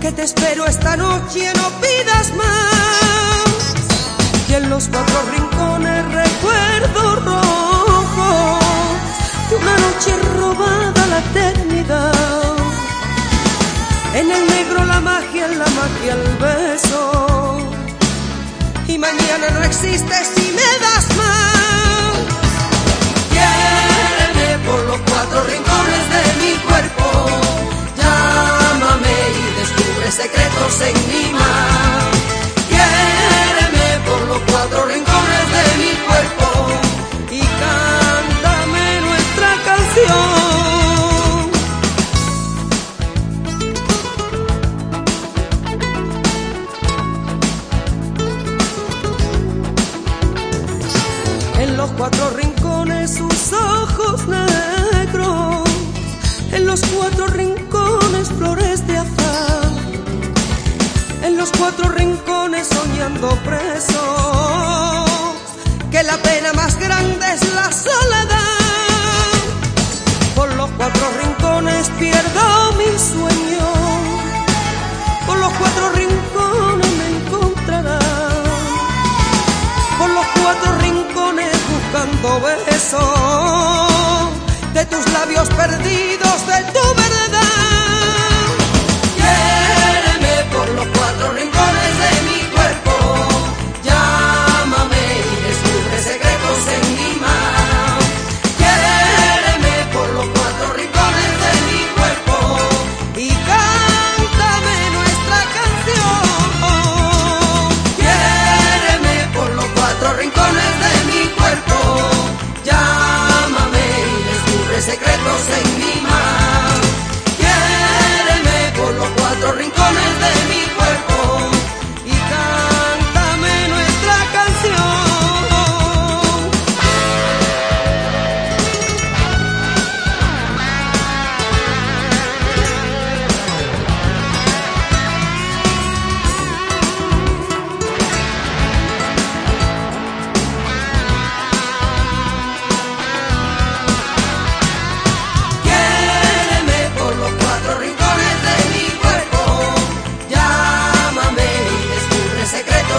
Que te espero esta noche, no pidas más. Y en los cuatro rincones recuerdo rojo de una noche robada la eternidad. En el negro la magia, en la magia el beso. Y mañana no existe si me das más. En mi mar. Quiéreme por los cuatro rincones de mi cuerpo. Y cántame nuestra canción. En los cuatro rincones sus ojos negros, en los cuatro rincones flores de cuatro rincones soñando presos, que la pena más grande es la soledad. Por los cuatro rincones pierdo mi sueño, por los cuatro rincones me encontrarás por los cuatro rincones buscando besos de tus labios perdidos, de tu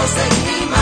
você me